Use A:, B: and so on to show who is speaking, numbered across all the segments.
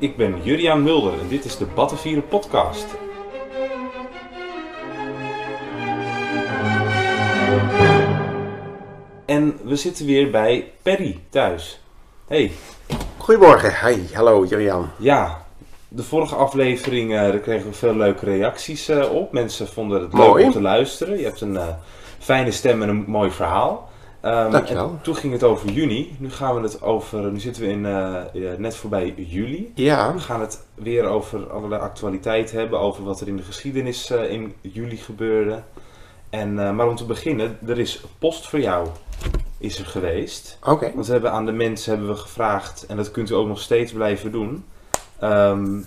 A: Ik ben Juriaan Mulder en dit is de Battenvieren podcast. En we zitten weer bij Perry thuis. Hey,
B: Goedemorgen, hi, hallo Juriaan.
A: ja, de vorige aflevering daar kregen we veel leuke reacties eh, op. Mensen vonden het
B: Mooi.
A: leuk om te luisteren. Je hebt een eh, fijne stem en een mooi verhaal. Ehm,
B: Dankjewel.
A: Toen ging het over juni. Nu gaan we het over. Nu zitten we in eh, net voorbij juli.
B: Ja,
A: We gaan het weer over allerlei actualiteit hebben, over wat er in de geschiedenis eh, in juli gebeurde. En, eh, maar om te beginnen, er is post voor jou is er geweest.
B: oké.
A: Want we hebben aan de mensen hebben we gevraagd, en dat kunt u ook nog steeds blijven doen, ehm,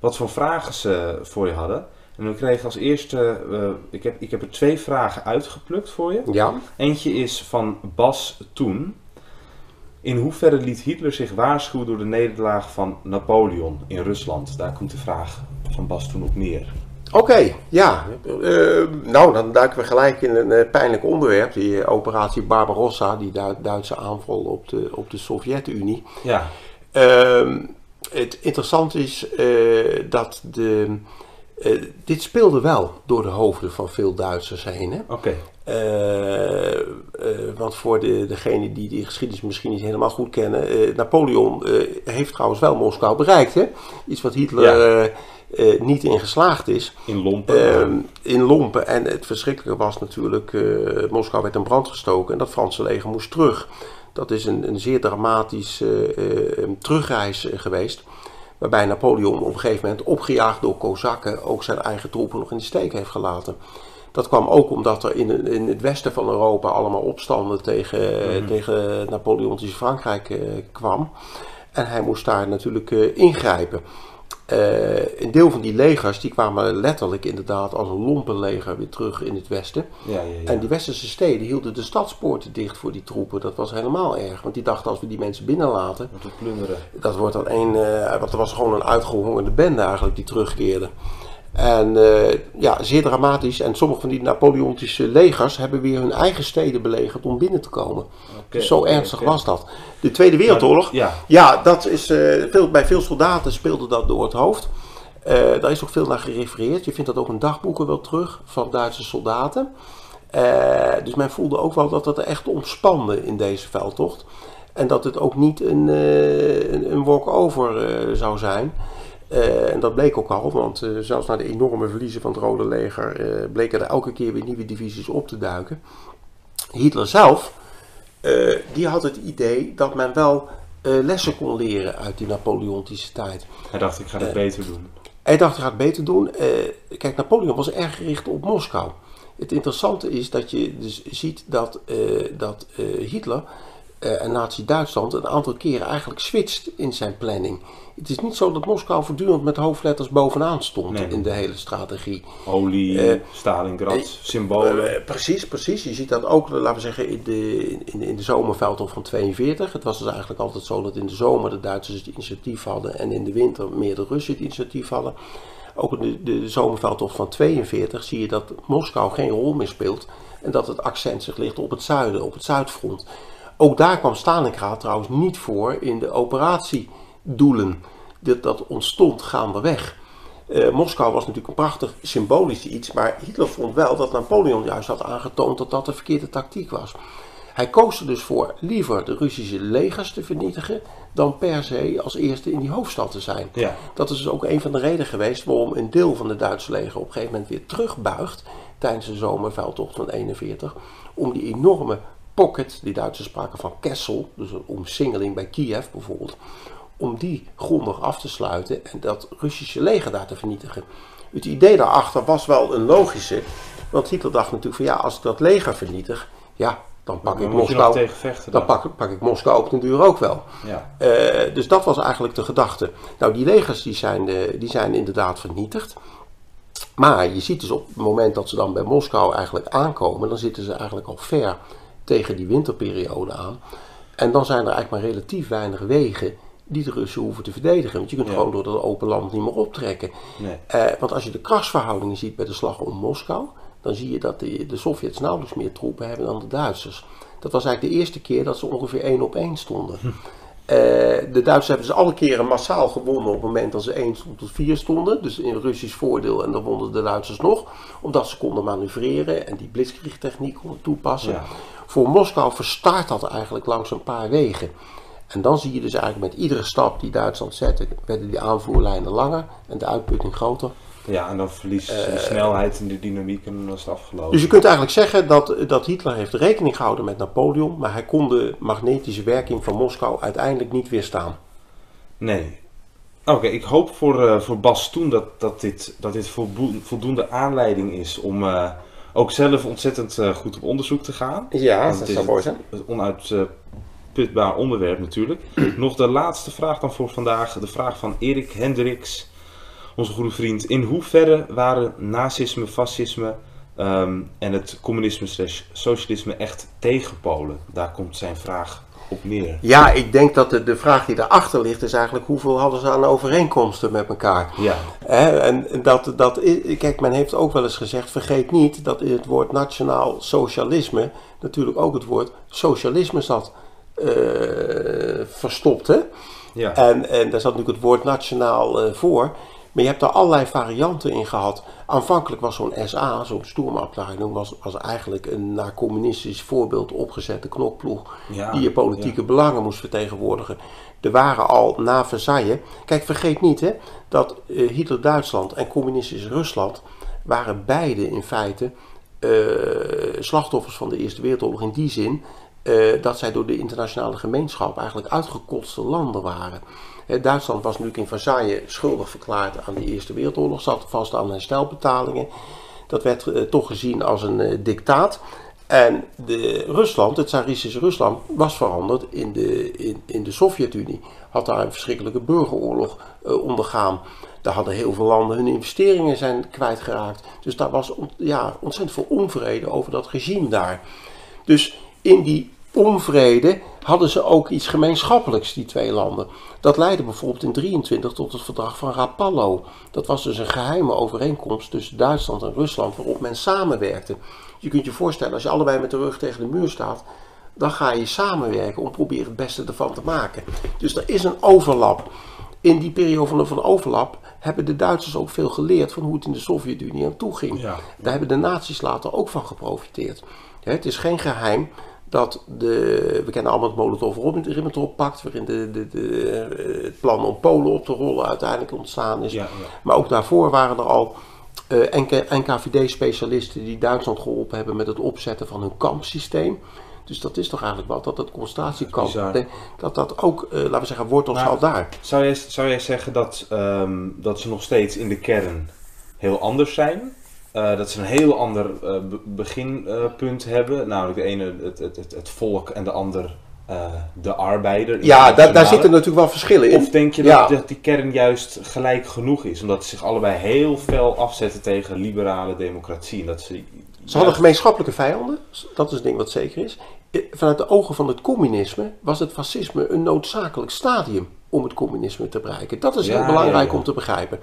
A: wat voor vragen ze voor je hadden. En we kregen als eerste, eh, ik, heb, ik heb er twee vragen uitgeplukt voor je.
B: Ja,
A: Eentje is van Bas Toen. In hoeverre liet Hitler zich waarschuwen door de nederlaag van Napoleon in Rusland? Daar komt de vraag van Bas Toen op neer.
B: oké, ja. Eh, nou, dan duiken we gelijk in een eh, pijnlijk onderwerp. Die eh, operatie Barbarossa, die Du- Duitse aanval op de, op de Sovjet-Unie.
A: Ja,
B: Ehm, het interessante is dat de, eh, dit speelde wel door de hoofden van veel Duitsers heen.
A: Oké.
B: Eh, eh, want voor de, degenen die die geschiedenis misschien niet helemaal goed kennen, Napoleon heeft trouwens wel Moskou bereikt. Hè? Iets wat Hitler
A: Ja.
B: niet in geslaagd is.
A: In Lompen.
B: Ehm, in Lompen. En het verschrikkelijke was natuurlijk, Moskou werd in brand gestoken en dat Franse leger moest terug. Dat is een, een zeer dramatische terugreis geweest. Waarbij Napoleon op een gegeven moment, opgejaagd door Kozakken, ook zijn eigen troepen nog in de steek heeft gelaten. Dat kwam ook omdat er in, in het westen van Europa allemaal opstanden tegen, tegen Napoleontisch Frankrijk eh, kwam. En hij moest daar natuurlijk eh, ingrijpen. Eh, een deel van die legers die kwamen letterlijk inderdaad als een lompenleger weer terug in het westen.
A: ja, ja, ja.
B: En die westerse steden hielden de stadspoorten dicht voor die troepen. Dat was helemaal erg, want die dachten als we die mensen binnenlaten,
A: te plunderen.
B: dat wordt dan een, eh, want er was gewoon een uitgehongerde bende eigenlijk die terugkeerde. En eh, ja, zeer dramatisch. En sommige van die Napoleontische legers hebben weer hun eigen steden belegerd om binnen te komen. Dus zo ernstig was dat. De Tweede Wereldoorlog,
A: Ja,
B: ja, dat is, eh, veel, bij veel soldaten speelde dat door het hoofd. Eh, daar is ook veel naar gerefereerd. Je vindt dat ook in dagboeken wel terug van Duitse soldaten. Dus men voelde ook wel dat het er echt omspande in deze veldtocht. En dat het ook niet een, een, een walk-over zou zijn. Eh, en dat bleek ook al, want eh, zelfs na de enorme verliezen van het Rode Leger eh, bleken er elke keer weer nieuwe divisies op te duiken. Hitler zelf, die had het idee dat men wel lessen kon leren uit die Napoleontische tijd.
A: hij dacht ik ga het beter doen.
B: Hij dacht, hij gaat het beter doen. Kijk, Napoleon was erg gericht op Moskou. Het interessante is dat je dus ziet dat, dat Hitler en Nazi-Duitsland een aantal keren eigenlijk switcht in zijn planning. Het is niet zo dat Moskou voortdurend met hoofdletters bovenaan stond
A: Nee.
B: in de hele strategie.
A: Olie,
B: Eh,
A: Stalingrad,
B: eh,
A: symbolen.
B: Eh, precies, precies. Je ziet dat ook, laten we zeggen, in de, in, in de zomerveldtocht van 42. Het was dus eigenlijk altijd zo dat in de zomer de Duitsers het initiatief hadden en in de winter meer de Russen het initiatief hadden. Ook in de, de zomerveldtocht van 42 zie je dat Moskou geen rol meer speelt en dat het accent zich ligt op het zuiden, op het zuidfront. Ook daar kwam Stalingrad trouwens niet voor in de operatiedoelen. Dat, dat ontstond gaandeweg. Eh, Moskou was natuurlijk een prachtig symbolisch iets, maar Hitler vond wel dat Napoleon juist had aangetoond dat dat de verkeerde tactiek was. Hij koos er dus voor liever de Russische legers te vernietigen dan per se als eerste in die hoofdstad te zijn.
A: Ja.
B: Dat is dus ook een van de redenen geweest waarom een deel van de Duitse leger op een gegeven moment weer terugbuigt tijdens de zomerveldtocht van 41, om die enorme pocket, die Duitsers spraken van Kessel, dus een omsingeling bij Kiev bijvoorbeeld, om die grondig af te sluiten en dat Russische leger daar te vernietigen. Het idee daarachter was wel een logische, want Hitler dacht natuurlijk van ja, als ik dat leger vernietig, ja, dan pak
A: Dan
B: ik Moskou,
A: vechten.
B: dan pak, pak ik Moskou op den duur ook wel.
A: Ja.
B: Eh, dus dat was eigenlijk de gedachte. Nou, die legers die zijn, eh, die zijn inderdaad vernietigd. Maar je ziet dus op het moment dat ze dan bij Moskou eigenlijk aankomen, dan zitten ze eigenlijk al ver tegen die winterperiode aan. En dan zijn er eigenlijk maar relatief weinig wegen die de Russen hoeven te verdedigen. Want je kunt
A: Ja.
B: gewoon door dat open land niet meer optrekken.
A: Nee.
B: Eh, want als je de krachtsverhoudingen ziet bij de slag om Moskou, dan zie je dat de, de Sovjets nauwelijks meer troepen hebben dan de Duitsers. Dat was eigenlijk de eerste keer dat ze ongeveer één op één stonden. Eh, de Duitsers hebben ze alle keren massaal gewonnen op het moment dat ze 1 tot 4 stonden. Dus in Russisch voordeel en dan wonnen de Duitsers nog. Omdat ze konden manoeuvreren en die blitzkriegtechniek konden toepassen.
A: Ja.
B: Voor Moskou verstart dat eigenlijk langs een paar wegen. En dan zie je dus eigenlijk met iedere stap die Duitsland zette, werden die aanvoerlijnen langer en de uitputting groter.
A: Ja, en dan verliezen ze de snelheid en de dynamiek en dan is het afgelopen.
B: Dus je kunt eigenlijk zeggen dat, dat Hitler heeft rekening gehouden met Napoleon, maar hij kon de magnetische werking van Moskou uiteindelijk niet weerstaan.
A: Nee. Oké, ik hoop voor, eh, voor Bas toen dat, dat dit, dat dit voldoen- voldoende aanleiding is om eh, ook zelf ontzettend eh, goed op onderzoek te gaan.
B: Ja,
A: Want het is het- Het onuitputbaar onderwerp natuurlijk. Nog de laatste vraag dan voor vandaag. De vraag van Erik Hendricks, onze goede vriend. In hoeverre waren nazisme, fascisme ehm, en het communisme slash socialisme echt tegenpolen? Daar komt zijn vraag op neer.
B: Ja, ik denk dat de, de vraag die daarachter ligt is eigenlijk hoeveel hadden ze aan overeenkomsten met elkaar.
A: Ja,
B: en dat, dat, kijk, men heeft ook wel eens gezegd, vergeet niet dat in het woord nationaal socialisme natuurlijk ook het woord socialisme zat eh, verstopt. Hè?
A: ja.
B: En, en daar zat natuurlijk het woord nationaal eh, voor. Maar je hebt daar allerlei varianten in gehad. Aanvankelijk was zo'n SA, zo'n stoermafdeling, was, was eigenlijk een naar communistisch voorbeeld opgezette knokploeg.
A: Ja,
B: die je politieke belangen moest vertegenwoordigen. Er waren al na Versailles. Kijk, vergeet niet hè, dat eh, Hitler-Duitsland en communistisch Rusland waren beide in feite eh, slachtoffers van de Eerste Wereldoorlog. In die zin eh, dat zij door de internationale gemeenschap eigenlijk uitgekotste landen waren. Hè, Duitsland was natuurlijk in Versailles schuldig verklaard aan de Eerste Wereldoorlog, zat vast aan herstelbetalingen. Dat werd eh, toch gezien als een eh, dictaat. En de Rusland, het Tsaristische Rusland, was veranderd in de, in, in de Sovjet-Unie. Had daar een verschrikkelijke burgeroorlog eh, ondergaan. Daar hadden heel veel landen hun investeringen zijn kwijtgeraakt. Dus daar was ja, ontzettend veel onvrede over dat regime daar. Dus in die onvrede hadden ze ook iets gemeenschappelijks, die twee landen. Dat leidde bijvoorbeeld in 23 tot het verdrag van Rapallo. Dat was dus een geheime overeenkomst tussen Duitsland en Rusland waarop men samenwerkte. Je kunt je voorstellen, als je allebei met de rug tegen de muur staat, dan ga je samenwerken om proberen het beste ervan te maken. Dus er is een overlap. In die periode van, overlap hebben de Duitsers ook veel geleerd van hoe het in de Sovjet-Unie aan toe ging.
A: Ja.
B: Daar hebben de naties later ook van geprofiteerd. Het is geen geheim dat de, we kennen allemaal het Molotov-Ribbentrop-pact, waarin de, de, de, eh, het plan om Polen op te rollen uiteindelijk ontstaan is.
A: Ja, ja.
B: Maar ook daarvoor waren er al eh, NK NKVD-specialisten die Duitsland geholpen hebben met het opzetten van hun kampsysteem. Dus dat is toch eigenlijk wat, dat het concentratiekamp, dat dat, dat ook, eh, laten we zeggen, wortels al daar.
A: Zou jij, zou jij zeggen dat, ehm, dat ze nog steeds in de kern heel anders zijn? Eh, dat ze een heel ander eh, be- beginpunt hebben. Namelijk de ene het, het, het, het volk en de ander eh, de arbeider.
B: Ja, daar, zitten natuurlijk wel verschillen in.
A: Of denk je
B: Ja.
A: dat, die kern juist gelijk genoeg is? Omdat ze zich allebei heel fel afzetten tegen liberale democratie. En dat ze,
B: Ze hadden gemeenschappelijke vijanden, dat is een ding wat zeker is. Vanuit de ogen van het communisme was het fascisme een noodzakelijk stadium om het communisme te bereiken. Dat is
A: Ja,
B: heel belangrijk
A: ja,
B: om te begrijpen.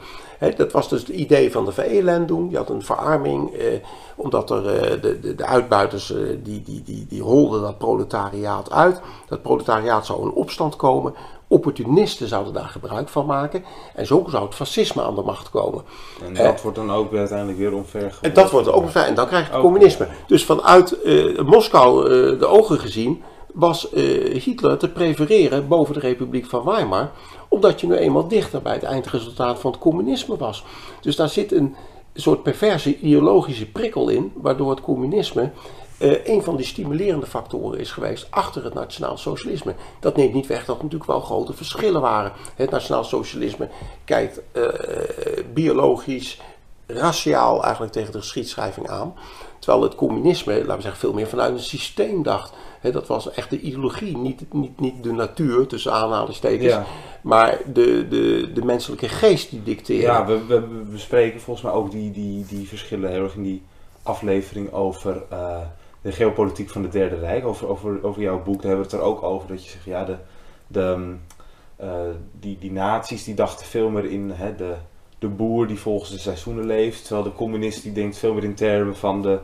B: Dat was dus het idee van de VE-land Je had een verarming, eh, omdat er eh, de, de, de uitbuiters eh, die, die, die, die holden dat proletariaat uit. Dat proletariaat zou in opstand komen. Opportunisten zouden daar gebruik van maken. En zo zou het fascisme aan de macht komen.
A: en dat wordt dan ook uiteindelijk weer omver
B: En dat wordt ook. En dan krijg je het communisme. Dus vanuit eh, Moskou eh, de ogen gezien was eh, Hitler te prefereren boven de Republiek van Weimar. Omdat je nu eenmaal dichter bij het eindresultaat van het communisme was. Dus daar zit een soort perverse ideologische prikkel in. Waardoor het communisme eh, een van die stimulerende factoren is geweest achter het nationaal socialisme. Dat neemt niet weg dat er natuurlijk wel grote verschillen waren. Het nationaal socialisme kijkt eh, biologisch, raciaal eigenlijk tegen de geschiedschrijving aan. Terwijl het communisme, laten we zeggen, veel meer vanuit een systeem dacht. Dat was echt de ideologie, niet, niet, niet de natuur, tussen aanhalingstekens.
A: Ja.
B: Maar de, de, de menselijke geest die dicteerde.
A: Ja, we, we, we bespreken volgens mij ook die, die, die verschillen heel erg in die aflevering over eh, de geopolitiek van het Derde Rijk. Over, over, over jouw boek, daar hebben we het er ook over. Dat je zegt, ja, de, de, mm, eh, die, die nazi's die dachten veel meer in hè, de, de boer die volgens de seizoenen leeft. Terwijl de communist die denkt veel meer in termen van de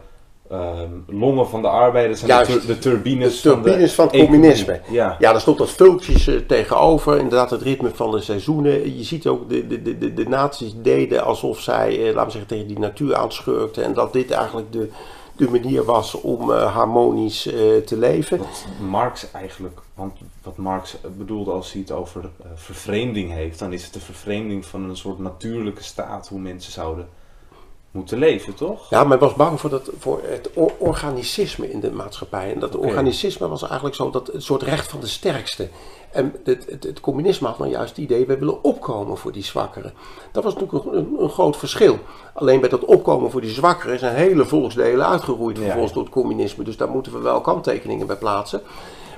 A: ehm, longen van de arbeiders en de, tur- de turbines,
B: De turbines van,
A: de
B: het communisme.
A: Ja.
B: Ja, daar stond dat vultjes eh, tegenover. Inderdaad, het ritme van de seizoenen. Je ziet ook de, de, de, de, de naties deden alsof zij, eh, laten we zeggen, tegen die natuur aanschurkten. En dat dit eigenlijk de, de manier was om eh, harmonisch te leven.
A: Wat Marx eigenlijk, want wat Marx bedoelde als hij het over vervreemding heeft, dan is het de vervreemding van een soort natuurlijke staat hoe mensen zouden moeten leven, toch?
B: Ja, men was bang voor, dat, voor het or- organicisme in de maatschappij. En dat organicisme was eigenlijk zo dat het soort recht van de sterkste. En het, het, het communisme had nou juist het idee, wij willen opkomen voor die zwakkeren. Dat was natuurlijk een, een, een groot verschil. Alleen bij dat opkomen voor die zwakkeren zijn hele volksdelen uitgeroeid
A: Ja,
B: vervolgens
A: ja.
B: door het communisme. Dus daar moeten we wel kanttekeningen bij plaatsen.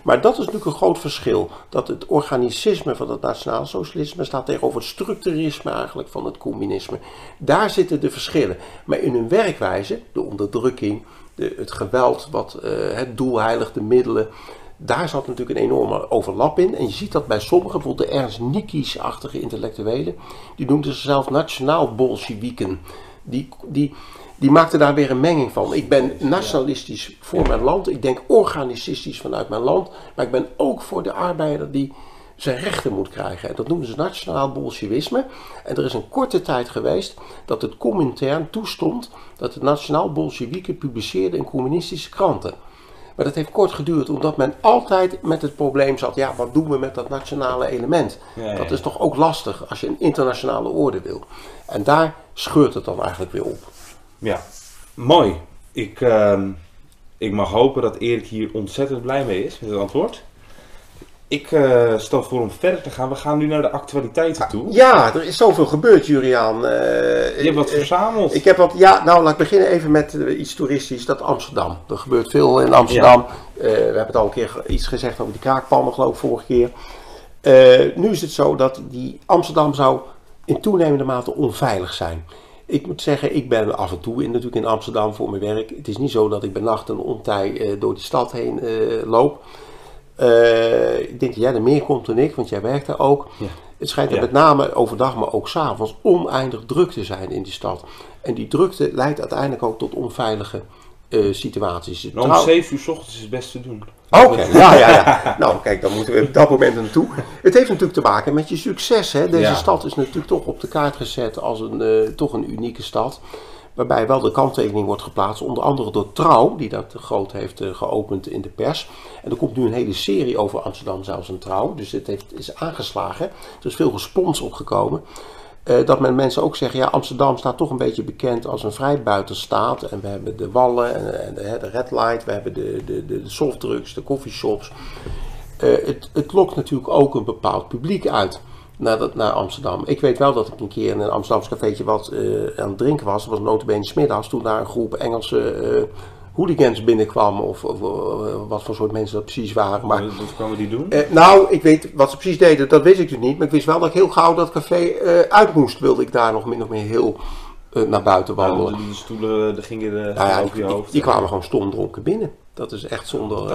B: Maar dat is natuurlijk een groot verschil. Dat het organicisme van het nationaal socialisme staat tegenover het structurisme eigenlijk van het communisme. Daar zitten de verschillen. Maar in hun werkwijze, de onderdrukking, de, het geweld, wat, eh, het doelheilig, de middelen. Daar zat natuurlijk een enorme overlap in. En je ziet dat bij sommigen, bijvoorbeeld de Ernst Niekies-achtige intellectuelen, die noemden zichzelf nationaal bolsjewieken. Die, die, die maakten daar weer een menging van. Ik ben nationalistisch voor mijn land, ik denk organicistisch vanuit mijn land, maar ik ben ook voor de arbeider die zijn rechten moet krijgen. En dat noemen ze nationaal bolsjewisme. En er is een korte tijd geweest dat het Comintern toestond dat het nationaal bolsjewieken publiceerde in communistische kranten. Maar dat heeft kort geduurd, omdat men altijd met het probleem zat: ja, wat doen we met dat nationale element?
A: Ja, ja,
B: Dat is toch ook lastig als je een internationale orde wil. En daar scheurt het dan eigenlijk weer op.
A: Ja, mooi. Ik, ehm, ik mag hopen dat Erik hier ontzettend blij mee is met het antwoord. Ik eh, stel voor om verder te gaan. We gaan nu naar de actualiteiten toe.
B: Ja, er is zoveel gebeurd, Juriaan. Eh,
A: Je hebt wat
B: eh,
A: verzameld.
B: Ik heb wat, ja, nou laat ik beginnen even met iets toeristisch, dat Amsterdam. Er gebeurt veel in Amsterdam. We hebben het al een keer iets gezegd over die kraakpannen, geloof ik, vorige keer. Nu is het zo dat die Amsterdam zou in toenemende mate onveilig zijn. Ik moet zeggen, ik ben af en toe in, natuurlijk in Amsterdam voor mijn werk. Het is niet zo dat ik bij nacht en ontij eh, door die stad heen eh, loop. Eh, ik denk dat jij er meer komt dan ik, want jij werkt daar ook.
A: Ja.
B: Het schijnt er
A: Ja.
B: met name overdag, maar ook s'avonds oneindig druk te zijn in die stad. En die drukte leidt uiteindelijk ook tot onveilige eh, situaties.
A: Nou, om
B: Trouw-
A: 7 uur 's ochtends is het best te doen.
B: Oké, ja, ja, ja. Nou, kijk, dan moeten we op dat moment naartoe. Het heeft natuurlijk te maken met je succes. Hè? Deze
A: Ja.
B: stad is natuurlijk toch op de kaart gezet als een, eh, toch een unieke stad. Waarbij wel de kanttekening wordt geplaatst, onder andere door Trouw, die dat groot heeft eh, geopend in de pers. En er komt nu een hele serie over Amsterdam, zelfs een Trouw. Dus het heeft, is aangeslagen. Er is veel respons opgekomen. Eh, dat men mensen ook zeggen, ja, Amsterdam staat toch een beetje bekend als een vrijbuiterstaat. En we hebben de wallen en, de, red light, we hebben de, de, de softdrugs, de coffeeshops. Eh, het, het lokt natuurlijk ook een bepaald publiek uit naar, naar Amsterdam. Ik weet wel dat ik een keer in een Amsterdams cafeetje wat eh, aan het drinken was. Dat was notabene 's middags toen daar een groep Engelse hooligans binnenkwam. Of, of eh, wat voor soort mensen dat precies waren. Maar
A: Wat, wat kwamen die doen?
B: eh, nou, ik weet wat ze precies deden, dat wist ik dus niet. Maar ik wist wel dat ik heel gauw dat café eh, uit moest. Wilde ik daar nog min of meer heel naar buiten
A: Nou,
B: wandelen.
A: de, de stoelen de gingen de,
B: nou ja,
A: over je hoofd.
B: die kwamen gewoon stom dronken binnen. Dat is echt zonder...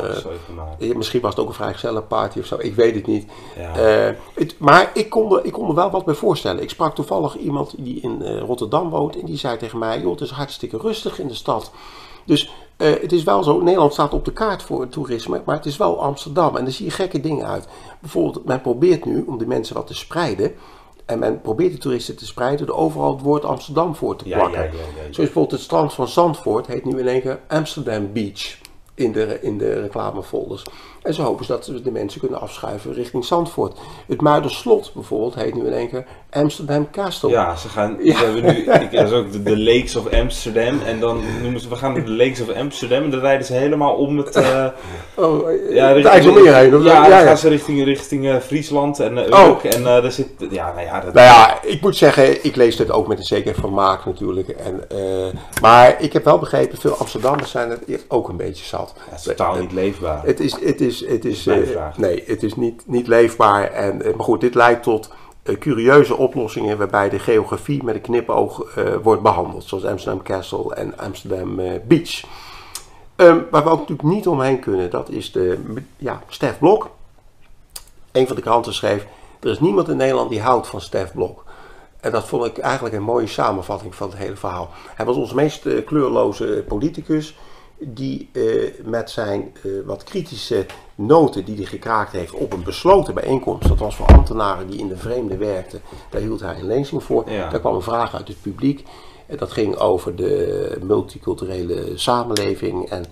A: Dat
B: Misschien was het ook een vrijgezellenparty of zo, ik weet het niet.
A: Ja.
B: Het, maar ik kon, er, ik kon er wel wat bij voorstellen. Ik sprak toevallig iemand die in Rotterdam woont en die zei tegen mij: joh, het is hartstikke rustig in de stad. Dus eh, het is wel zo, Nederland staat op de kaart voor het toerisme, maar het is wel Amsterdam en daar zie je gekke dingen uit. Bijvoorbeeld, men probeert nu om de mensen wat te spreiden. En men probeert de toeristen te spreiden door overal het woord Amsterdam voor te plakken.
A: ja, ja, ja, ja.
B: Zoals bijvoorbeeld het strand van Zandvoort heet nu in één keer Amsterdam Beach in de, in de reclamefolders. En zo hopen ze dat ze de mensen kunnen afschuiven richting Zandvoort. Het Muiderslot bijvoorbeeld heet nu in één keer Amsterdam Castle.
A: Ja, ze gaan.
B: Ja.
A: Ze hebben nu. Ik, dat is ook de, de Lakes of Amsterdam. En dan noemen ze. We gaan naar de Lakes of Amsterdam. En dan rijden ze helemaal om het.
B: Oh, eh,
A: ja,
B: het
A: richting-
B: IJsselmeer heen. of-
A: Ja,
B: ja,
A: dan
B: ja.
A: gaan ze richting, richting eh, Friesland en
B: Oh.
A: Urk. En daar zit. Ja, nou ja, dat,
B: Nou ja, ik moet zeggen, ik lees dit ook met een zeker vermaak natuurlijk. En, maar ik heb wel begrepen, veel Amsterdammers zijn het ook een beetje zat.
A: dat is totaal niet leefbaar.
B: Het is, het is, het is, eh, nee, het is niet, niet leefbaar. En, eh, maar goed, dit leidt tot eh, curieuze oplossingen waarbij de geografie met een knipoog wordt behandeld. Zoals Amsterdam Castle en Amsterdam Beach. Ehm, waar we ook natuurlijk niet omheen kunnen, dat is de ja, Stef Blok. Een van de kranten schreef, er is niemand in Nederland die houdt van Stef Blok. En dat vond ik eigenlijk een mooie samenvatting van het hele verhaal. Hij was ons meest kleurloze politicus. Die eh, met zijn eh, wat kritische noten die hij gekraakt heeft op een besloten bijeenkomst, dat was voor ambtenaren die in de vreemde werkten, daar hield hij een lezing voor.
A: Ja.
B: Daar kwam een vraag uit het publiek. En dat ging over de multiculturele samenleving en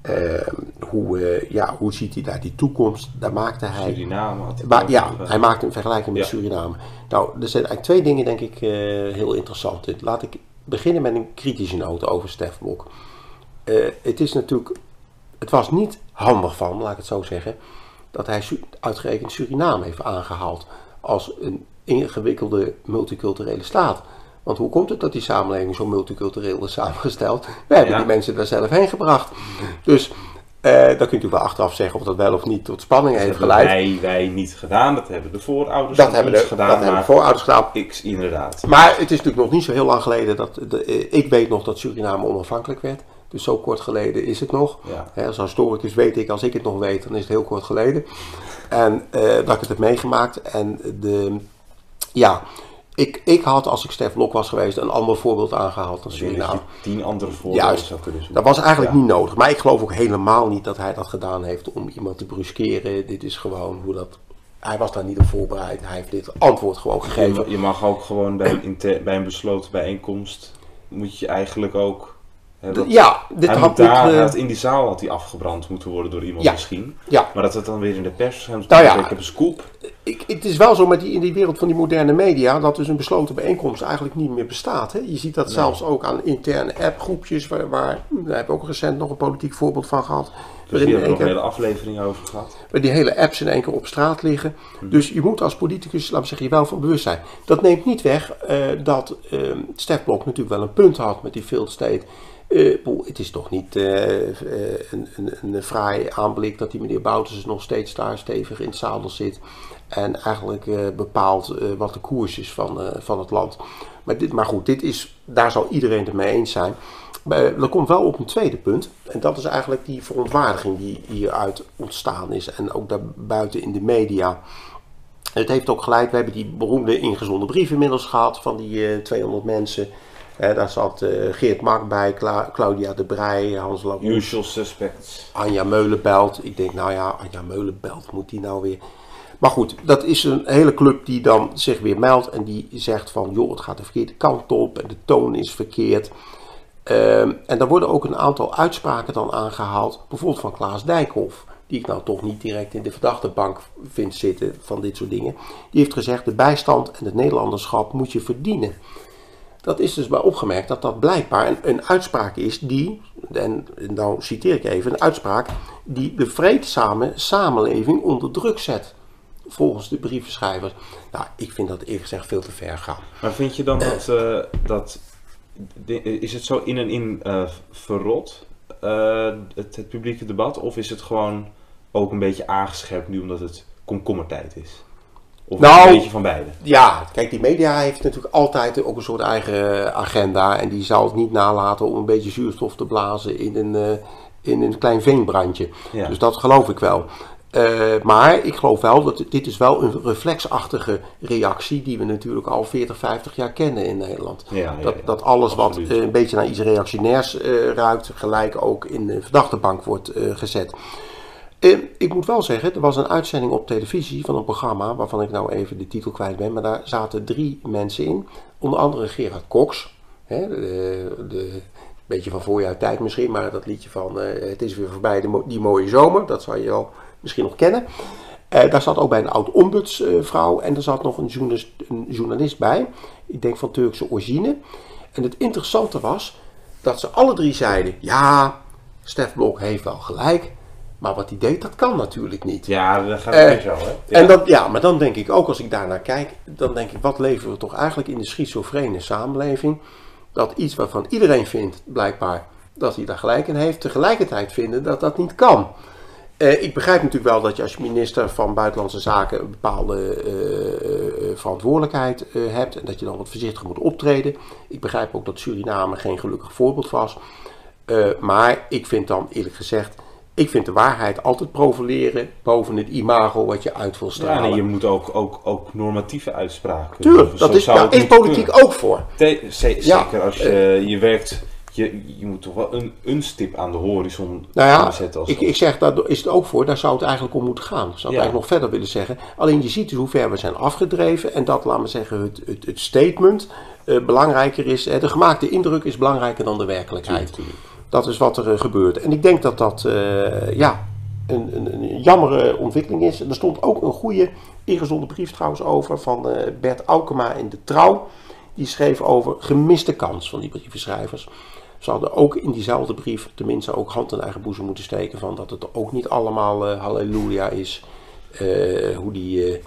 B: eh, hoe, ja, hoe ziet hij daar die toekomst. Daar maakte hij
A: Suriname had
B: maar ja, hij maakt een vergelijking met
A: Ja.
B: Suriname. Nou, er zijn eigenlijk twee dingen, denk ik, heel interessant. in. Laat ik beginnen met een kritische noot over Stef Blok. Eh, het is natuurlijk, het was niet handig van, laat ik het zo zeggen, dat hij uitgerekend Suriname heeft aangehaald als een ingewikkelde multiculturele staat. Want hoe komt het dat die samenleving zo multicultureel is samengesteld? We hebben
A: Ja.
B: die mensen daar zelf heen gebracht. Dus eh dan kun je natuurlijk wel achteraf zeggen of dat wel of niet tot spanning heeft
A: Dat hebben
B: geleid.
A: wij, wij niet gedaan, dat hebben de voorouders
B: Dat hebben, de,
A: gedaan.
B: dat hebben de voorouders gedaan.
A: X inderdaad.
B: Maar het is natuurlijk nog niet zo heel lang geleden dat. De, ik weet nog dat Suriname onafhankelijk werd. Dus zo kort geleden is het nog.
A: Ja.
B: Hè, als historicus weet ik, als ik het nog weet, dan is het heel kort geleden. En eh, dat ik het heb meegemaakt. En de, ja, ik, ik had als ik Stef Blok was geweest een ander voorbeeld aangehaald dan
A: dat
B: Suriname.
A: tien andere voorbeelden
B: Juist.
A: zou kunnen zoeken.
B: Dat was eigenlijk
A: Ja.
B: niet nodig. Maar ik geloof ook helemaal niet dat hij dat gedaan heeft om iemand te bruskeren. Dit is gewoon hoe dat. Hij was daar niet op voorbereid. Hij heeft dit antwoord gewoon gegeven.
A: je mag ook gewoon bij een, bij een besloten bijeenkomst, moet je eigenlijk ook...
B: Ja, dit had
A: moet daar,
B: eh,
A: had in die zaal had hij afgebrand moeten worden door iemand
B: Ja.
A: misschien.
B: ja,
A: Maar dat het dan weer in de pers.
B: Nou ja.
A: Ik heb een scoop.
B: ik, het is wel zo met die, in die wereld van die moderne media dat dus een besloten bijeenkomst eigenlijk niet meer bestaat. Hè? Je ziet dat zelfs ook aan interne appgroepjes, waar, waar daar heb ik ook recent nog een politiek voorbeeld van gehad.
A: Dus hier hebben we een hele aflevering over gehad.
B: waar die hele apps in één keer op straat liggen. Dus je moet als politicus, laten we zeggen, je wel van bewust zijn. Dat neemt niet weg eh, dat eh Stef Blok natuurlijk wel een punt had met die field state. Eh, het is toch niet eh, eh, een, een, een fraai aanblik dat die meneer Bouters nog steeds daar stevig in het zadel zit. En eigenlijk bepaalt wat de koers is van, van het land. Maar, dit, maar goed, dit is, daar zal iedereen het mee eens zijn. Maar er komt wel op een tweede punt. En dat is eigenlijk die verontwaardiging die hieruit ontstaan is. En ook daarbuiten in de media. Het heeft ook geleid, we hebben die beroemde ingezonden brief inmiddels gehad van die eh, 200 mensen. Daar zat eh, Geert Mak bij, Cla- Claudia de Brij, Hans Laroes,
A: Usual suspects.
B: Anja Meulenbelt. Ik denk, nou ja, Anja Meulenbelt moet die nou weer. Maar goed, dat is een hele club die dan zich weer meldt en die zegt van, joh, het gaat de verkeerde kant op en de toon is verkeerd. Ehm, en daar worden ook een aantal uitspraken dan aangehaald, bijvoorbeeld van Klaas Dijkhoff, die ik nou toch niet direct in de verdachtebank vind zitten van dit soort dingen. Die heeft gezegd, de bijstand en het Nederlanderschap moet je verdienen. Dat is dus bij opgemerkt dat dat blijkbaar een, een uitspraak is die, en nou citeer ik even, een uitspraak die de vreedzame samenleving onder druk zet. Volgens de brievenschrijvers. Nou, ik vind dat eerlijk gezegd veel te ver gaan.
A: Maar vind je dan dat, eh, dat is het zo in en in eh, verrot, eh, het, het publieke debat, of is het gewoon ook een beetje aangescherpt nu omdat het komkommertijd is? Of
B: Nou,
A: een beetje van beide?
B: Ja, kijk, die media heeft natuurlijk altijd ook een soort eigen agenda. En die zal het niet nalaten om een beetje zuurstof te blazen in een, eh, in een klein veenbrandje.
A: Ja.
B: Dus dat geloof ik wel. Eh, maar ik geloof wel dat dit is wel een reflexachtige reactie die we natuurlijk al 40, 50 jaar kennen in Nederland.
A: Ja, ja,
B: Dat,
A: ja.
B: dat alles wat eh, een beetje naar iets reactionairs ruikt, gelijk ook in de verdachtebank wordt gezet. Eh, ik moet wel zeggen, er was een uitzending op televisie van een programma waarvan ik nou even de titel kwijt ben, maar daar zaten drie mensen in. Onder andere Gerard Cox, hè, de, beetje van voorjaar tijd misschien, maar dat liedje van eh, Het is weer voorbij, de die mooie zomer, dat zou je al misschien nog kennen. Eh, daar zat ook bij een oud-ombudsvrouw en er zat nog een journalist, een journalist bij, ik denk van Turkse origine. En het interessante was dat ze alle drie zeiden, ja, Stef Blok heeft wel gelijk, maar wat hij deed, dat kan natuurlijk niet.
A: Ja, dat gaat het
B: Eh,
A: zo, hè? Ja.
B: En dat, ja, maar dan denk ik ook, als ik daarnaar kijk, dan denk ik, wat leven we toch eigenlijk in de schizofrene samenleving? Dat iets waarvan iedereen vindt, blijkbaar, dat hij daar gelijk in heeft, tegelijkertijd vinden dat dat niet kan. Eh, ik begrijp natuurlijk wel dat je als minister van Buitenlandse Zaken een bepaalde eh, verantwoordelijkheid hebt en dat je dan wat voorzichtig moet optreden. Ik begrijp ook dat Suriname geen gelukkig voorbeeld was. Maar ik vind dan eerlijk gezegd, ik vind de waarheid altijd profileren boven het imago wat je uit wil
A: Ja,
B: stralen.
A: nee, je moet ook, ook, ook normatieve uitspraken
B: Tuurlijk, dat is,
A: het
B: is politiek
A: kunnen.
B: ook voor.
A: Te-
B: Ja,
A: zeker als je, je werkt je, je moet toch wel een, een stip aan de horizon
B: Nou ja,
A: zetten. Als,
B: ik, ik zeg, daar is het ook voor, daar zou het eigenlijk om moeten gaan. Ik zou het
A: Ja.
B: eigenlijk nog verder willen zeggen. Alleen je ziet dus hoe ver we zijn afgedreven en dat, laten we zeggen, het, het, het statement eh, belangrijker is. De gemaakte indruk is belangrijker dan de werkelijkheid.
A: Tuurlijk.
B: Dat is wat er eh, gebeurt. En ik denk dat dat eh, ja, een, een, een jammere ontwikkeling is. Er stond ook een goede ingezonde brief trouwens over van eh, Bert Aukema in de Trouw. Die schreef over gemiste kans van die brievenschrijvers. Ze hadden ook in diezelfde brief tenminste ook hand in eigen boezem moeten steken van dat het ook niet allemaal eh, halleluja is hoe die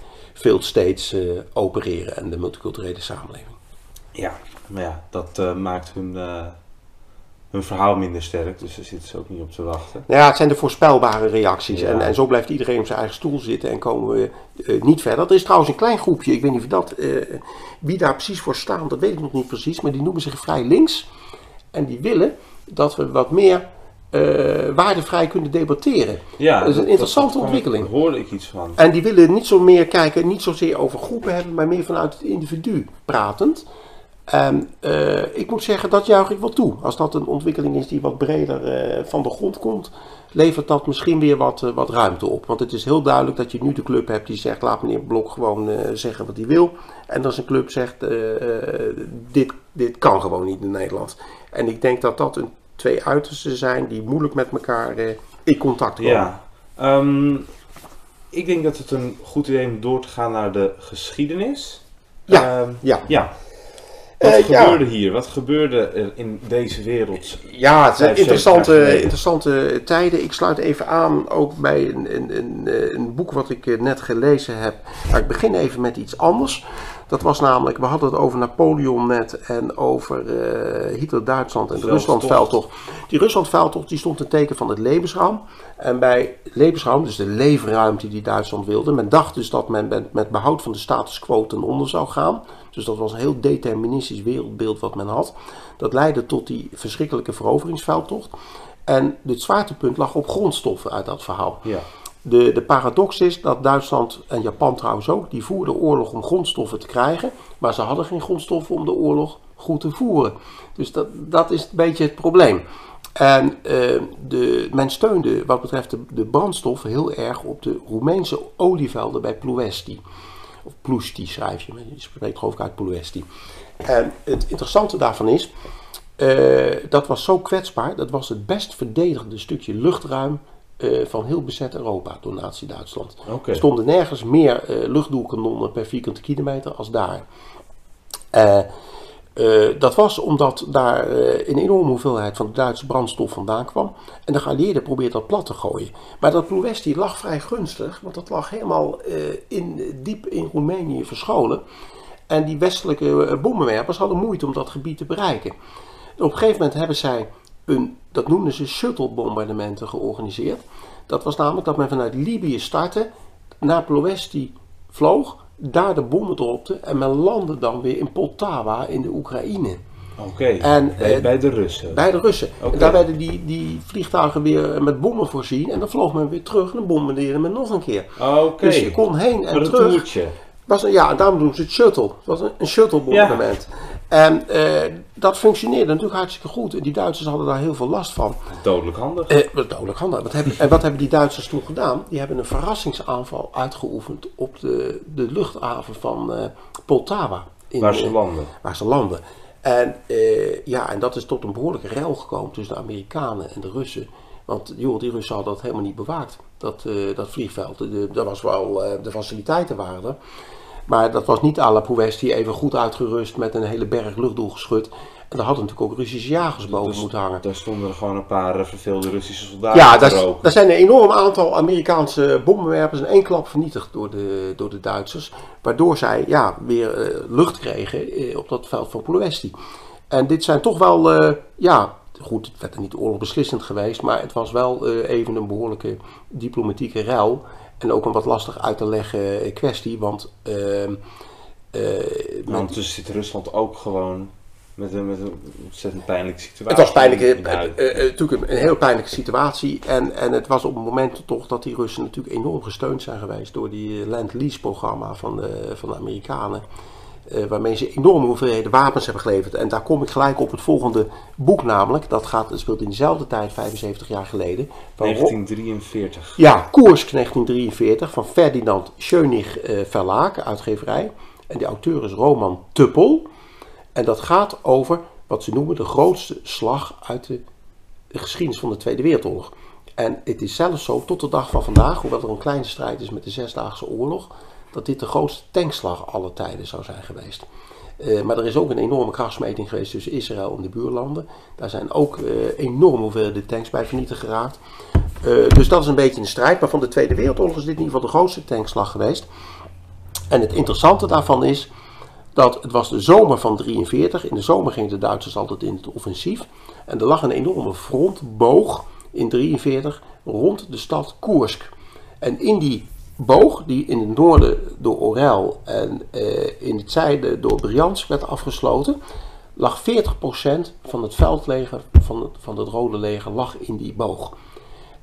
B: states eh, opereren en de multiculturele samenleving.
A: Ja, maar ja, dat maakt hun, hun verhaal minder sterk. Dus daar zitten ze ook niet op te wachten.
B: Nou ja, het zijn de voorspelbare reacties.
A: Ja.
B: En, en zo blijft iedereen op zijn eigen stoel zitten en komen we eh, niet verder. Er is trouwens een klein groepje, ik weet niet of dat, eh, wie daar precies voor staan, dat weet ik nog niet precies. Maar die noemen zich vrij links. En die willen dat we wat meer eh, waardevrij kunnen debatteren.
A: Ja,
B: Dat is een interessante ontwikkeling.
A: Daar hoorde ik iets van.
B: En die willen niet zo meer kijken, niet zozeer over groepen hebben, maar meer vanuit het individu pratend. En eh, ik moet zeggen, dat juich ik wel toe. Als dat een ontwikkeling is die wat breder eh, van de grond komt, levert dat misschien weer wat, eh, wat ruimte op. Want het is heel duidelijk dat je nu de club hebt die zegt, laat meneer Blok gewoon zeggen wat hij wil. En als een club zegt, dit, dit kan gewoon niet in Nederland. En ik denk dat dat een, twee uitersten zijn die moeilijk met elkaar in contact komen.
A: Ja, ehm, ik denk dat het een goed idee is om door te gaan naar de geschiedenis.
B: Ja,
A: Ehm,
B: ja.
A: ja. Wat
B: Eh, ja.
A: gebeurde hier? Wat gebeurde er in deze wereld?
B: Ja, het zijn interessante, interessante tijden. Ik sluit even aan ook bij een, een, een, eh, een boek wat ik eh, net gelezen heb. Maar ik begin even met iets anders. Dat was namelijk, we hadden het over Napoleon net en over Hitler-Duitsland en de
A: Veldtocht.
B: Rusland-veldtocht. Die Rusland-veldtocht die stond een teken van het levensruim. En bij levensruim, dus de leefruimte die Duitsland wilde, men dacht dus dat men met, met behoud van de status quo ten onder zou gaan. Dus dat was een heel deterministisch wereldbeeld wat men had. Dat leidde tot die verschrikkelijke veroveringsveldtocht. En het zwaartepunt lag op grondstoffen uit dat verhaal.
A: Ja.
B: De, de paradox is dat Duitsland en Japan trouwens ook, die voerden oorlog om grondstoffen te krijgen, maar ze hadden geen grondstoffen om de oorlog goed te voeren. Dus dat, dat is een beetje het probleem. En eh, de, men steunde wat betreft de, de brandstof heel erg op de Roemeense olievelden bij Ploesti. Of Ploesti schrijf je, maar je spreekt geloof ik uit Ploesti. En het interessante daarvan is, eh, dat was zo kwetsbaar, dat was het best verdedigde stukje luchtruim eh, van heel bezet Europa door Nazi-Duitsland. Er stonden nergens meer eh, luchtdoelkanonnen per vierkante kilometer als daar. Eh, dat was omdat daar eh, een enorme hoeveelheid van de Duitse brandstof vandaan kwam. En de geallieerden probeerden dat plat te gooien. Maar dat Ploesti lag vrij gunstig, want dat lag helemaal eh, in, diep in Roemenië verscholen. En die westelijke bommenwerpers hadden moeite om dat gebied te bereiken. Op een gegeven moment hebben zij een, dat noemden ze shuttlebombardementen georganiseerd. Dat was namelijk dat men vanuit Libië startte, naar Ploesti vloog, daar de bommen dropte en men landde dan weer in Poltava in de Oekraïne.
A: Oké,
B: En,
A: bij,
B: eh,
A: bij de Russen.
B: Bij de Russen. En daar werden die, die vliegtuigen weer met bommen voorzien en dan vloog men weer terug en dan bombardeerde men nog een keer.
A: Oké,
B: Dus je kon heen en
A: een
B: terug.
A: retourtje.
B: Was een, ja, daarom doen ze het shuttle. Het was een, een shuttlebombardement. En eh, dat functioneerde natuurlijk hartstikke goed. En die Duitsers hadden daar heel veel last van.
A: Dodelijk handig.
B: Wat dodelijk handig. Wat hebben, en wat hebben die Duitsers toen gedaan? Die hebben een verrassingsaanval uitgeoefend op de, de luchthaven van eh, Poltava. In,
A: waar ze landen.
B: waar ze landen. En, ja, en dat is tot een behoorlijke rel gekomen tussen de Amerikanen en de Russen. Want joh, die Russen hadden dat helemaal niet bewaakt, dat, dat vliegveld. De, dat was wel, de faciliteiten waren er. Maar dat was niet à la even goed uitgerust met een hele berg luchtdoelgeschut. En daar hadden natuurlijk ook Russische jagers boven
A: Dus
B: moeten hangen.
A: Daar stonden gewoon een paar eh, verveelde Russische soldaten
B: Ja, daar, zijn een enorm aantal Amerikaanse bommenwerpers in één klap vernietigd door de, door de Duitsers. Waardoor zij ja, weer eh, lucht kregen eh, op dat veld van Ploesti. En dit zijn toch wel, ja, goed, het werd er niet oorlogbeslissend geweest, maar het was wel even een behoorlijke diplomatieke ruil. En ook een wat lastig uit te leggen eh, kwestie, want ehm, eh,
A: ondertussen zit Rusland ook gewoon met een, met een ontzettend pijnlijke situatie.
B: Het was pijnlijk,
A: in- in
B: eh, natuurlijk een, een heel pijnlijke situatie. En, en het was op het moment toch dat die Russen natuurlijk enorm gesteund zijn geweest door die Land-Lease programma van de, van de Amerikanen. Eh, waarmee ze enorme hoeveelheden wapens hebben geleverd. En daar kom ik gelijk op het volgende boek namelijk. Dat, gaat, dat speelt in dezelfde tijd, 75 jaar geleden. Van Ro-
A: 1943.
B: ja, Koersk 1943 van Ferdinand Schönig eh Verlaak, uitgeverij. En de auteur is Roman Tuppel. En dat gaat over wat ze noemen de grootste slag uit de, de geschiedenis van de Tweede Wereldoorlog. En het is zelfs zo tot de dag van vandaag, hoewel er een kleine strijd is met de Zesdaagse Oorlog, dat dit de grootste tankslag aller tijden zou zijn geweest. Eh, maar er is ook een enorme krachtsmeting geweest tussen Israël en de buurlanden. Daar zijn ook eh enorme hoeveelheden tanks bij vernietigd geraakt. Eh, dus dat is een beetje een strijd. Maar van de Tweede Wereldoorlog is dit in ieder geval de grootste tankslag geweest. En het interessante daarvan is dat het was de zomer van 43. In de zomer gingen de Duitsers altijd in het offensief. En er lag een enorme frontboog in 43 rond de stad Koersk. En in die boog, die in het noorden door Orel en eh, in het zuiden door Briansk werd afgesloten, lag 40% van het veldleger, van het, van het Rode Leger, lag in die boog.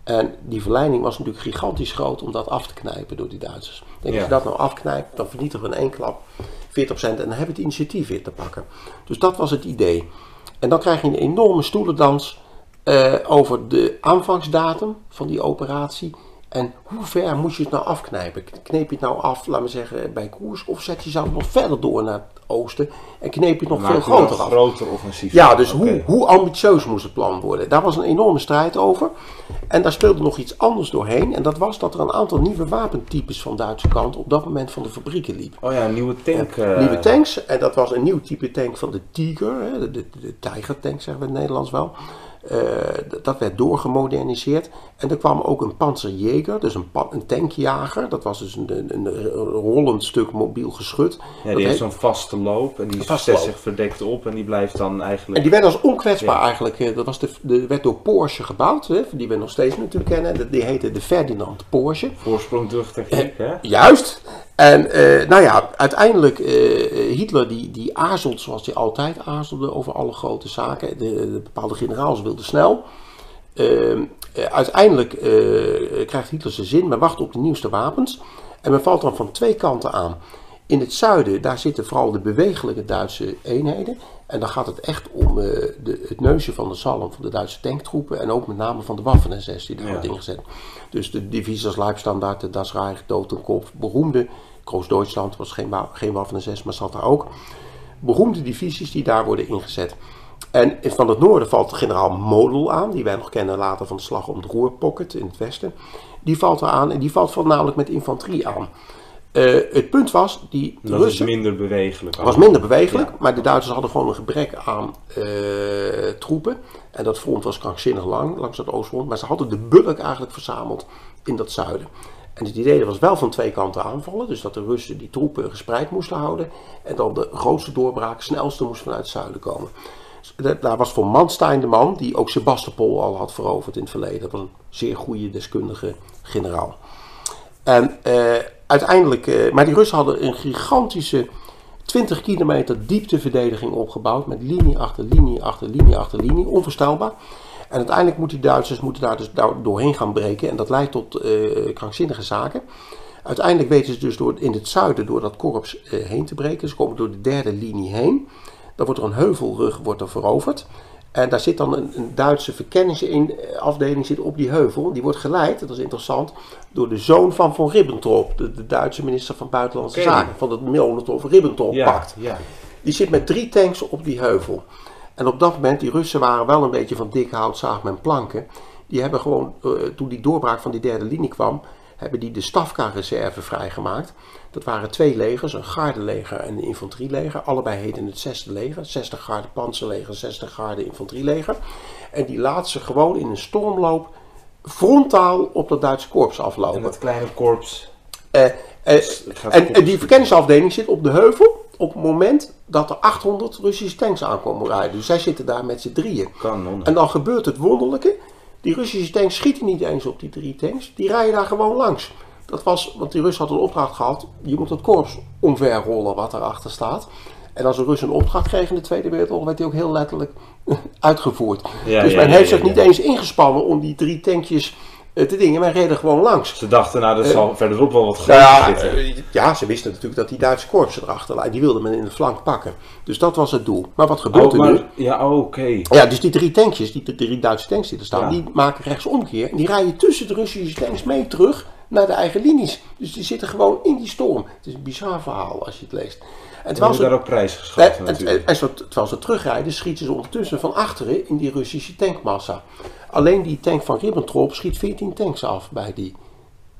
B: En die verleiding was natuurlijk gigantisch groot om dat af te knijpen door die Duitsers. Denk,
A: Ja.
B: Als je dat nou afknijpt, dan vernietigen we in één klap 40% en dan hebben we het initiatief weer te pakken. Dus dat was het idee. En dan krijg je een enorme stoelendans eh, over de aanvangsdatum van die operatie. En hoe ver moet je het nou afknijpen? Kneep je het nou af, laten we zeggen, bij Koers? Of zet je zelf nog verder door naar het oosten en kneep je het nog
A: Maak
B: veel groter af?
A: groter offensief.
B: Ja, dus hoe, hoe ambitieus moest het plan worden? Daar was een enorme strijd over. En daar speelde nog iets anders doorheen. En dat was dat er een aantal nieuwe wapentypes van Duitse kant op dat moment van de fabrieken liep.
A: Oh ja, nieuwe tank. eh,
B: Nieuwe tanks. En dat was een nieuw type tank van de Tiger. Hè, de, de, de Tiger tank zeggen we in het Nederlands wel. Eh, dat werd doorgemoderniseerd. En er kwam ook een panzerjäger, dus een, een tankjager. Dat was dus een, een, een rollend stuk mobiel geschut.
A: Ja,
B: Dat
A: die heeft zo'n vaste loop en die zet zich verdekt op en die blijft dan eigenlijk...
B: En die werd als onkwetsbaar
A: Ja.
B: eigenlijk. eh, Dat was de, de, werd door Porsche gebouwd, hè, die we nog steeds natuurlijk kennen. Dat- Die heette de Ferdinand Porsche.
A: Voorsprong terugtechniek, hè?
B: Juist. En eh, nou ja, uiteindelijk, eh, Hitler die, die aarzelt zoals hij altijd aarzelde over alle grote zaken. De, de bepaalde generaals wilden snel. Eh, eh, uiteindelijk eh, krijgt Hitler zijn zin, men wacht op de nieuwste wapens. En men valt dan van twee kanten aan. In het zuiden, daar zitten vooral de bewegelijke Duitse eenheden. En dan gaat het echt om eh, de, het neusje van de zalm van de Duitse tanktroepen. En ook met name van de Waffen-SS die daar
A: Ja.
B: wordt ingezet. Dus de divisies als Leibstandard, de Das Reich, Totenkopf, beroemde. Kroos-Duitsland was geen, geen Waffen-SS, maar zat daar ook. Beroemde divisies die daar worden ingezet. En van het noorden valt generaal Model aan, die wij nog kennen later van de slag om het Roerpocket in het westen. Die valt er aan en die valt voornamelijk met infanterie aan. Eh, het punt was, die
A: Dat
B: Russen
A: minder bewegelijk.
B: was minder bewegelijk,
A: Ja.
B: maar de Duitsers hadden gewoon een gebrek aan eh, troepen. En dat front was krankzinnig lang langs het oostfront, maar ze hadden de bulk eigenlijk verzameld in dat zuiden. En het idee was wel van twee kanten aanvallen, dus dat de Russen die troepen gespreid moesten houden. En dan de grootste doorbraak, snelste moest vanuit het zuiden komen. Daar was voor Manstein de man die ook Sebastopol al had veroverd in het verleden. Dat was een zeer goede deskundige generaal. En eh, uiteindelijk, eh, maar die Russen hadden een gigantische 20 kilometer diepteverdediging opgebouwd. Met linie achter linie achter linie achter linie. Onvoorstelbaar. En uiteindelijk moeten die Duitsers moeten daar dus doorheen gaan breken. En dat leidt tot eh, krankzinnige zaken. Uiteindelijk weten ze dus door, in het zuiden door dat korps heen te breken. Ze komen door de derde linie heen. Dan wordt er een heuvelrug wordt er veroverd. En daar zit dan een, een Duitse verkenningsafdeling zit op die heuvel. Die wordt geleid, dat is interessant, door de zoon van von Ribbentrop. De, de Duitse minister van Buitenlandse. Zaken. Van het Molotov-Ribbentrop-pact.
A: Ja, ja.
B: Die zit met drie tanks op die heuvel. En op dat moment, die Russen waren wel een beetje van dik hout, zaag men planken. Die hebben gewoon, eh, toen die doorbraak van die derde linie kwam, hebben die de Stafka-reserve vrijgemaakt. Dat waren twee legers, een gardeleger en een infanterieleger. Allebei heten het zesde leger. 60 garde panzerleger, 60 garde infanterieleger. En die laat ze gewoon in een stormloop frontaal op dat Duitse korps
A: En
B: aflopen.
A: dat kleine korps.
B: Eh, eh, en, en die verkenningsafdeling zit op de heuvel op het moment dat er 800 Russische tanks aankomen rijden. Dus zij zitten daar met z'n drieën.
A: Kanon.
B: En dan gebeurt het wonderlijke. Die Russische tanks schieten niet eens op die drie tanks. Die rijden daar gewoon langs. Dat was, want die Russen hadden een opdracht gehad. Je moet het korps omverrollen wat erachter staat. En als een Rus een opdracht kreeg in de Tweede Wereldoorlog, werd die ook heel letterlijk uitgevoerd.
A: Ja,
B: dus
A: ja,
B: men
A: ja,
B: heeft zich niet eens ingespannen om die drie tankjes te dingen. Wij reden gewoon langs.
A: Ze dachten, nou, dat zal verderop wel wat
B: Nou ja,
A: zitten.
B: eh, ja, ze wisten natuurlijk dat die Duitse korpsen erachter lagen. Die wilden men in de flank pakken. Dus dat was het doel. Maar wat gebeurt
A: Oh,
B: er nu?
A: ja, oh, oké.
B: Ja, dus die drie tankjes, die, die drie Duitse tanks die er staan,
A: Ja.
B: die maken rechtsomkeer. En die rijden tussen de Russische tanks mee terug naar de eigen linies. Dus die zitten gewoon in die storm. Het is een bizar verhaal als je het leest. En terwijl ze,
A: daar ook prijs
B: en,
A: geschoten
B: en,
A: natuurlijk.
B: en zo- terwijl ze terugrijden, schieten ze ondertussen van achteren in die Russische tankmassa. Alleen die tank van Ribbentrop schiet 14 tanks af bij die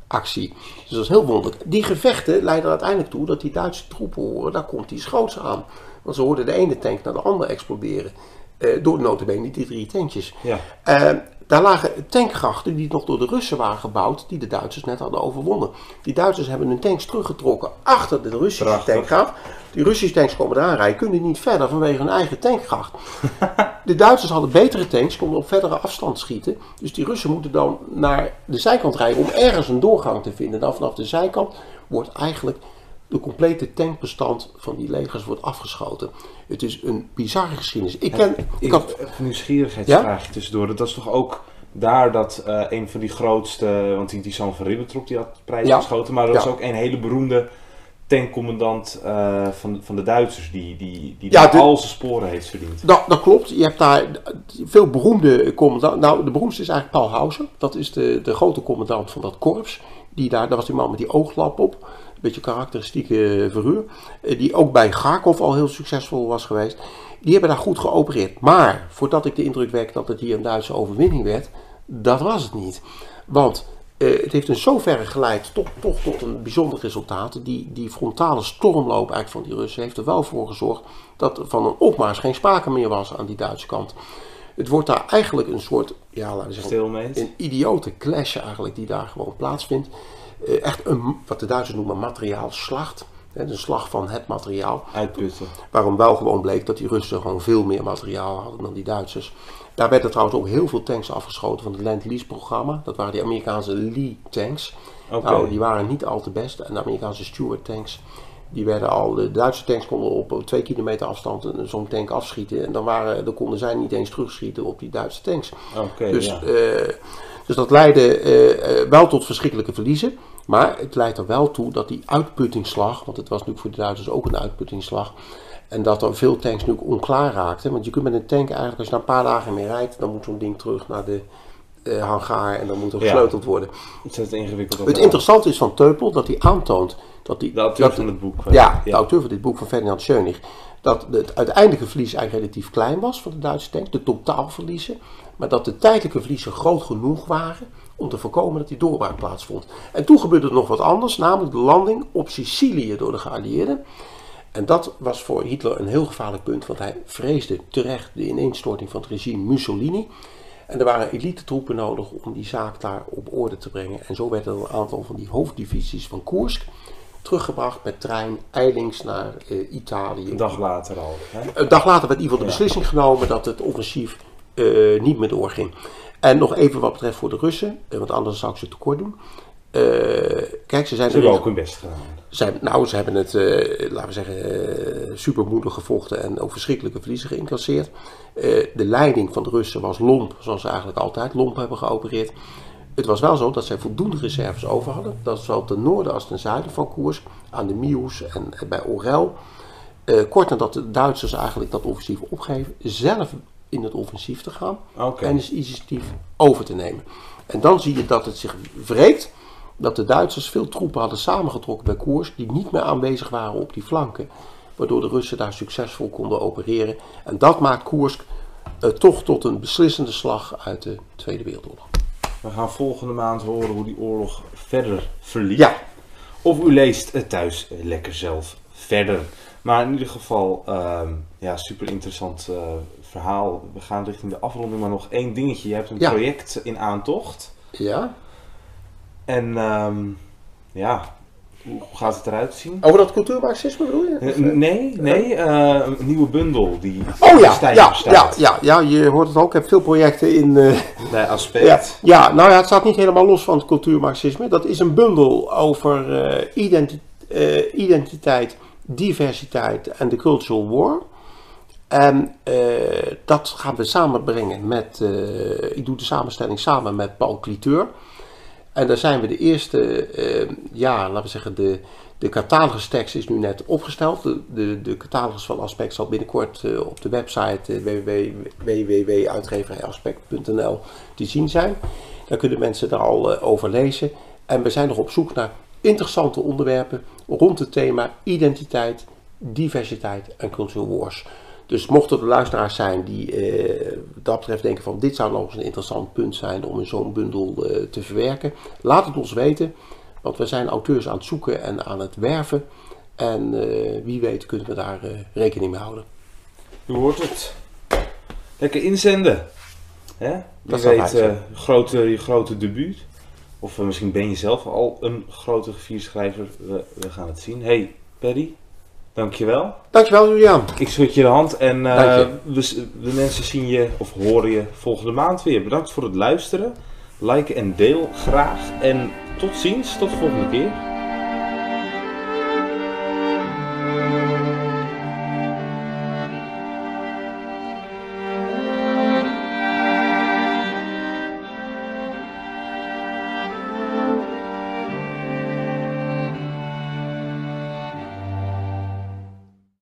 B: actie. Dus dat is heel wonderlijk. Die gevechten leiden uiteindelijk toe dat die Duitse troepen horen, daar komt die schoots aan. Want ze hoorden de ene tank naar de andere exploderen. Eh, door notabene die drie tankjes.
A: Ja.
B: Eh, daar lagen tankgrachten die nog door de Russen waren gebouwd, die de Duitsers net hadden overwonnen. Die Duitsers hebben hun tanks teruggetrokken achter de Russische
A: Prachtig.
B: tankgracht. Die Russische tanks komen eraan rijden, kunnen niet verder vanwege hun eigen tankgracht. De Duitsers hadden betere tanks, konden op verdere afstand schieten. Dus die Russen moeten dan naar de zijkant rijden om ergens een doorgang te vinden. Dan vanaf de zijkant wordt eigenlijk de complete tankbestand van die legers wordt afgeschoten. Het is een bizarre geschiedenis. Ik ken, ik
A: Ik
B: had,
A: een nieuwsgierigheidsvraagje tussendoor. Dat is toch ook daar dat eh, een van die grootste, want die, die zoon van Ribbentrop die had prijs
B: Ja.
A: geschoten, maar er
B: Ja.
A: was ook een hele beroemde tankcommandant eh, van, van de Duitsers die, die, die
B: Ja,
A: daar
B: de-
A: al zijn sporen heeft verdiend.
B: Dat, dat klopt. Je hebt daar veel beroemde commandanten. Nou, de beroemdste is eigenlijk Paul Hauser. Dat is de, de grote commandant van dat korps. Die daar, dat was die man met die ooglap op. Beetje karakteristieke figuur. Eh, Die ook bij Garkov al heel succesvol was geweest. Die hebben daar goed geopereerd. Maar voordat ik de indruk wekte dat het hier een Duitse overwinning werd, dat was het niet. Want eh, het heeft in zoverre geleid toch, toch tot een bijzonder resultaat. Die, die frontale stormloop eigenlijk van die Russen heeft er wel voor gezorgd dat er van een opmars geen sprake meer was aan die Duitse kant. Het wordt daar eigenlijk een soort, ja, laten we zeggen, een idiote clash eigenlijk die daar gewoon plaatsvindt. Eh, echt een, wat de Duitsers noemen, materiaalslacht. Een slag van het materiaal.
A: Uitputten.
B: Waarom wel gewoon bleek dat die Russen gewoon veel meer materiaal hadden dan die Duitsers. Daar werden trouwens ook heel veel tanks afgeschoten van het Lend-Lease programma. Dat waren die Amerikaanse Lee tanks.
A: Oké.
B: Nou, die waren niet al te best. En de Amerikaanse Stuart tanks, die werden al, de Duitse tanks konden op twee kilometer afstand een- zo'n tank afschieten. En dan, waren, dan konden zij niet eens terugschieten op die Duitse tanks.
A: Oké,
B: Dus,
A: ja.
B: eh, dus dat leidde eh, eh, wel tot verschrikkelijke verliezen. Maar het leidt er wel toe dat die uitputtingsslag, want het was natuurlijk voor de Duitsers ook een uitputtingsslag. En dat er veel tanks nu onklaar raakten. Want je kunt met een tank eigenlijk, als je daar een paar dagen mee rijdt, dan moet zo'n ding terug naar de eh, hangaar en dan moet er
A: Ja.
B: gesleuteld worden.
A: Het is ingewikkeld.
B: Het interessante is van Teupel dat hij aantoont dat die,
A: De auteur
B: dat-
A: van het boek. eh,
B: ja, de auteur van dit boek van Ferdinand Schönig. Dat het uiteindelijke verlies eigenlijk relatief klein was van de Duitse tank, de totaalverliezen. Maar dat de tijdelijke verliezen groot genoeg waren om te voorkomen dat die doorbraak plaatsvond. En toen gebeurde er nog wat anders, namelijk de landing op Sicilië door de geallieerden. En dat was voor Hitler een heel gevaarlijk punt, want hij vreesde terecht de ineenstorting van het regime Mussolini. En er waren elite troepen nodig om die zaak daar op orde te brengen. En zo werden er een aantal van die hoofddivisies van Koersk teruggebracht met trein eilings naar eh, Italië.
A: Een dag later al. Hè?
B: Een dag later werd in ieder geval de beslissing genomen dat het offensief eh, niet meer doorging. En nog even wat betreft voor de Russen, eh, want anders zou ik ze tekort doen. Eh, kijk, ze zijn
A: Ze hebben ook hun best gedaan.
B: zijn, nou, ze hebben het, eh, laten we zeggen, eh, supermoedig gevochten en ook verschrikkelijke verliezen geïncasseerd. De leiding van de Russen was lomp, zoals ze eigenlijk altijd lomp hebben geopereerd. Het was wel zo dat zij voldoende reserves over hadden. Dat is zowel ten noorden als ten zuiden van Koers, aan de Mius en bij Orel. Kort nadat de Duitsers eigenlijk dat offensief opgeven, zelf in het offensief te gaan en het initiatief over te nemen. En dan zie je dat het zich wreekt, dat de Duitsers veel troepen hadden samengetrokken bij Koers, die niet meer aanwezig waren op die flanken, waardoor de Russen daar succesvol konden opereren. En dat maakt Koers eh, toch tot een beslissende slag uit de Tweede Wereldoorlog.
A: We gaan volgende maand horen hoe die oorlog verder verliep.
B: Ja,
A: Of u leest het thuis eh, lekker zelf verder. Maar in ieder geval, ehm, ja, super interessant eh, verhaal. We gaan richting de afronding, maar nog één dingetje. Je hebt een
B: Ja.
A: project in aantocht.
B: ja.
A: En ehm, ja, hoe gaat het eruit zien?
B: Over dat cultuurmarxisme bedoel je?
A: Eh, Nee, nee, eh, een nieuwe bundel die
B: Oh ja, ja, ja,
A: bestaat.
B: ja, ja, je hoort het ook. Ik heb veel projecten in, eh,
A: Bij aspect.
B: Ja, ja, nou ja, het staat niet helemaal los van het cultuurmarxisme. Dat is een bundel over eh, identi- eh, identiteit, diversiteit en de cultural war. En eh, dat gaan we samenbrengen met, eh, ik doe de samenstelling samen met Paul Cliteur. En daar zijn we de eerste, uh, ja, laten we zeggen, de, de catalogustekst is nu net opgesteld. De, de, de catalogus van Aspect zal binnenkort op de website www.uitgeverijaspect.nl te zien zijn. Daar kunnen mensen er al over lezen. En we zijn nog op zoek naar interessante onderwerpen rond het thema identiteit, diversiteit en cultural wars. Dus mochten er luisteraars zijn die eh, dat betreft denken van dit zou nog eens een interessant punt zijn om in zo'n bundel eh, te verwerken, laat het ons weten. Want we zijn auteurs aan het zoeken en aan het werven. En eh, wie weet kunnen we daar rekening mee houden.
A: U hoort het. Lekker inzenden. Hè? Wie weet, uh, grote, je grote debuut. Of misschien ben je zelf al een grote rivierschrijver. We, we gaan het zien. Hey, Perry. Dankjewel.
B: Dankjewel Julian.
A: Ik schud je de hand en uh, we, de mensen zien je of horen je volgende maand weer. Bedankt voor het luisteren. Like en deel graag. En tot ziens, tot de volgende keer.